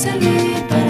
servir para